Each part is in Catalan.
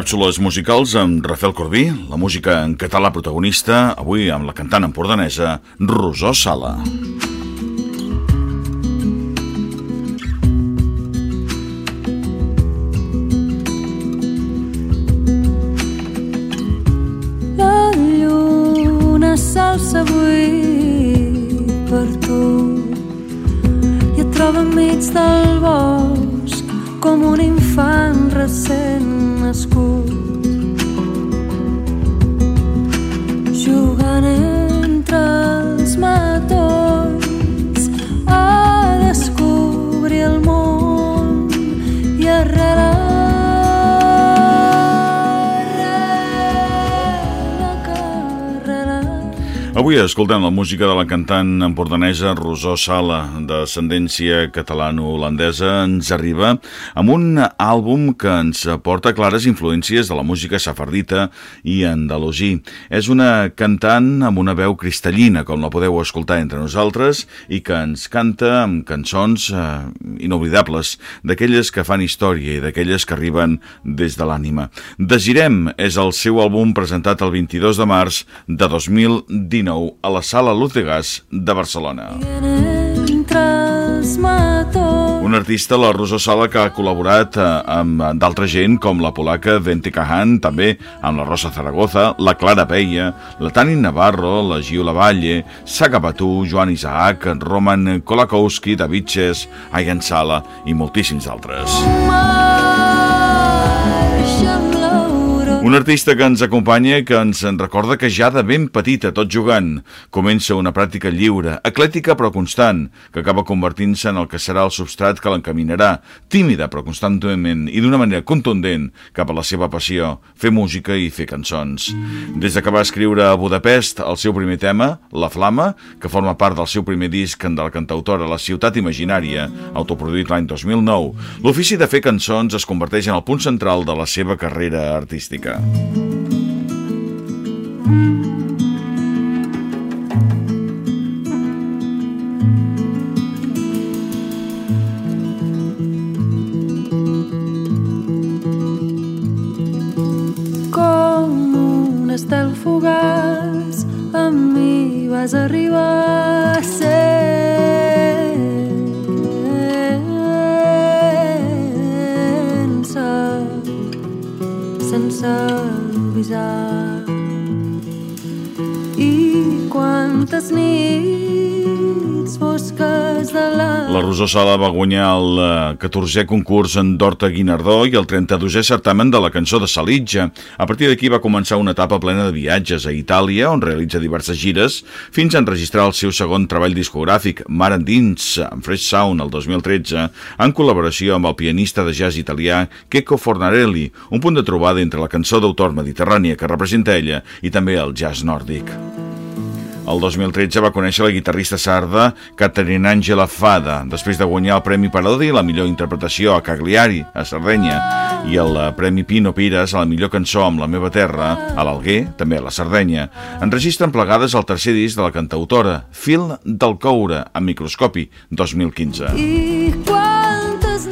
Càpsules musicals amb Rafael Corbí, la música en català protagonista, avui amb la cantant empordanesa Rosó Sala. La lluna s'alça avui per tu i et troba enmig del bosc com un infant recent nascut. Jugant entre els matolls Avui escoltem la música de la cantant empordanesa Rosó Sala, d'ascendència catalano-holandesa, ens arriba amb un àlbum que ens aporta clares influències de la música safardita i andalusí. És una cantant amb una veu cristallina, com la podeu escoltar entre nosaltres, i que ens canta amb cançons eh, inoblidables, d'aquelles que fan història i d'aquelles que arriben des de l'ànima. Desirem és el seu àlbum presentat el 22 de març de 2019 a la Sala Luz de Barcelona. Un artista, la Rosa Sala, que ha col·laborat eh, amb d'altra gent com la polaca Vente Cahan, també amb la Rosa Zaragoza, la Clara Peia, la Tani Navarro, la Giula Valle, Saga Batú, Joan Isaac, Roman Kolakowski, David Ches, Ayan Sala i moltíssims altres. marxa Un artista que ens acompanya que ens en recorda que ja de ben petita, tot jugant, comença una pràctica lliure, eclètica però constant, que acaba convertint-se en el que serà el substrat que l'encaminarà, tímida però constantment i d'una manera contundent cap a la seva passió, fer música i fer cançons. Des de que va escriure a Budapest el seu primer tema, La Flama, que forma part del seu primer disc de la cantautora La Ciutat Imaginària, autoproduït l'any 2009, l'ofici de fer cançons es converteix en el punt central de la seva carrera artística. Com un estel fugaç, amb mi vas arribar a ser. Sense avisar. I quantes nits la... Rosó Sala va guanyar el eh, 14è concurs en d'Horta Guinardó i el 32è certamen de la cançó de Salitja. A partir d'aquí va començar una etapa plena de viatges a Itàlia, on realitza diverses gires, fins a enregistrar el seu segon treball discogràfic, Mar Endins, amb Fresh Sound, el 2013, en col·laboració amb el pianista de jazz italià Checco Fornarelli, un punt de trobada entre la cançó d'autor mediterrània que representa ella i també el jazz nòrdic. El 2013 va conèixer la guitarrista sarda Caterina Angela Fada, després de guanyar el Premi Parodi la millor interpretació a Cagliari, a Sardenya, i el eh, Premi Pino Pires a la millor cançó amb la meva terra, a l'Alguer, també a la Sardenya. Enregistren plegades el tercer disc de la cantautora, Fil del Coure, amb microscopi, 2015. I quantes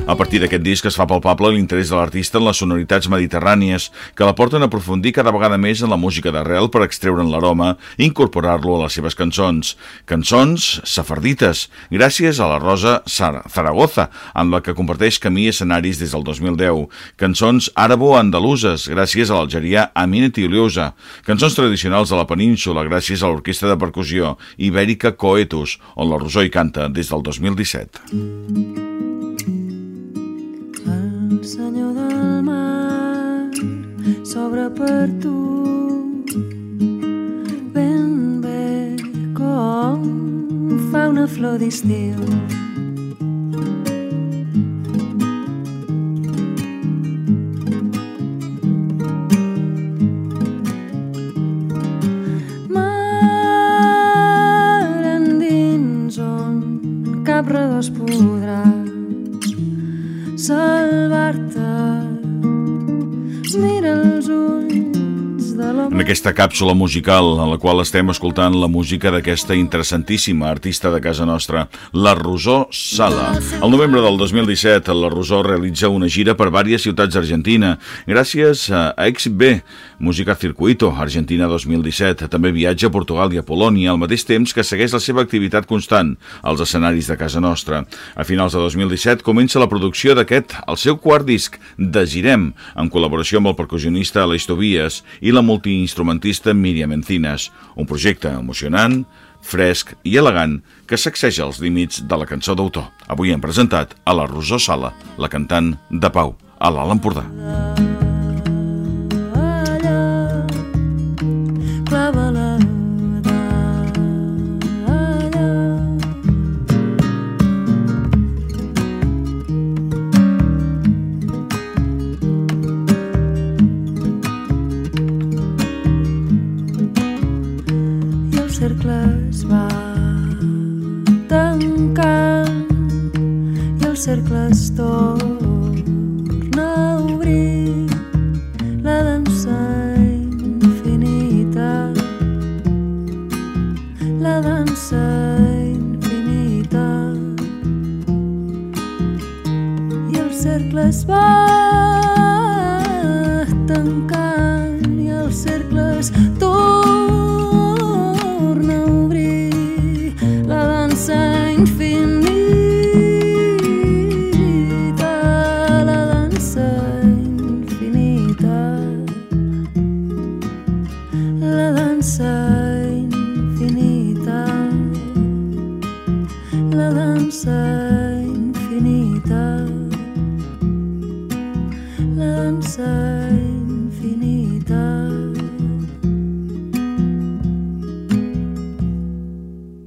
A partir d'aquest disc es fa palpable l'interès de l'artista en les sonoritats mediterrànies que la porten a aprofundir cada vegada més en la música d'arrel per extreure'n l'aroma i incorporar-lo a les seves cançons. Cançons safardites, gràcies a la Rosa Zar- Zaragoza, amb la que comparteix camí i escenaris des del 2010. Cançons àrabo-andaluses, gràcies a l'algerià Amine Tiuliosa. Cançons tradicionals de la península, gràcies a l'orquestra de percussió Ibèrica Coetus, on la Rosó hi canta des del 2017. El senyor del mar s'obre per tu ben bé com fa una flor d'estiu. Salvar-te. Mira en aquesta càpsula musical en la qual estem escoltant la música d'aquesta interessantíssima artista de casa nostra, la Rosó Sala. El novembre del 2017, la Rosó realitza una gira per diverses ciutats d'Argentina gràcies a XB, Música Circuito, Argentina 2017. També viatja a Portugal i a Polònia al mateix temps que segueix la seva activitat constant als escenaris de casa nostra. A finals de 2017 comença la producció d'aquest, el seu quart disc, Desirem, en col·laboració amb el percussionista Aleix Tobias i la multiinstrumentista Míriam Encinas. Un projecte emocionant, fresc i elegant que sacseja els límits de la cançó d'autor. Avui hem presentat a la Rosó Sala, la cantant de Pau, a l'Alt Empordà. Cercle es va tancant i el cercle es torna a obrir la dansa infinita. La dansa infinita. I el cercle es va tancant i el cercle es torna infinita, l'ansia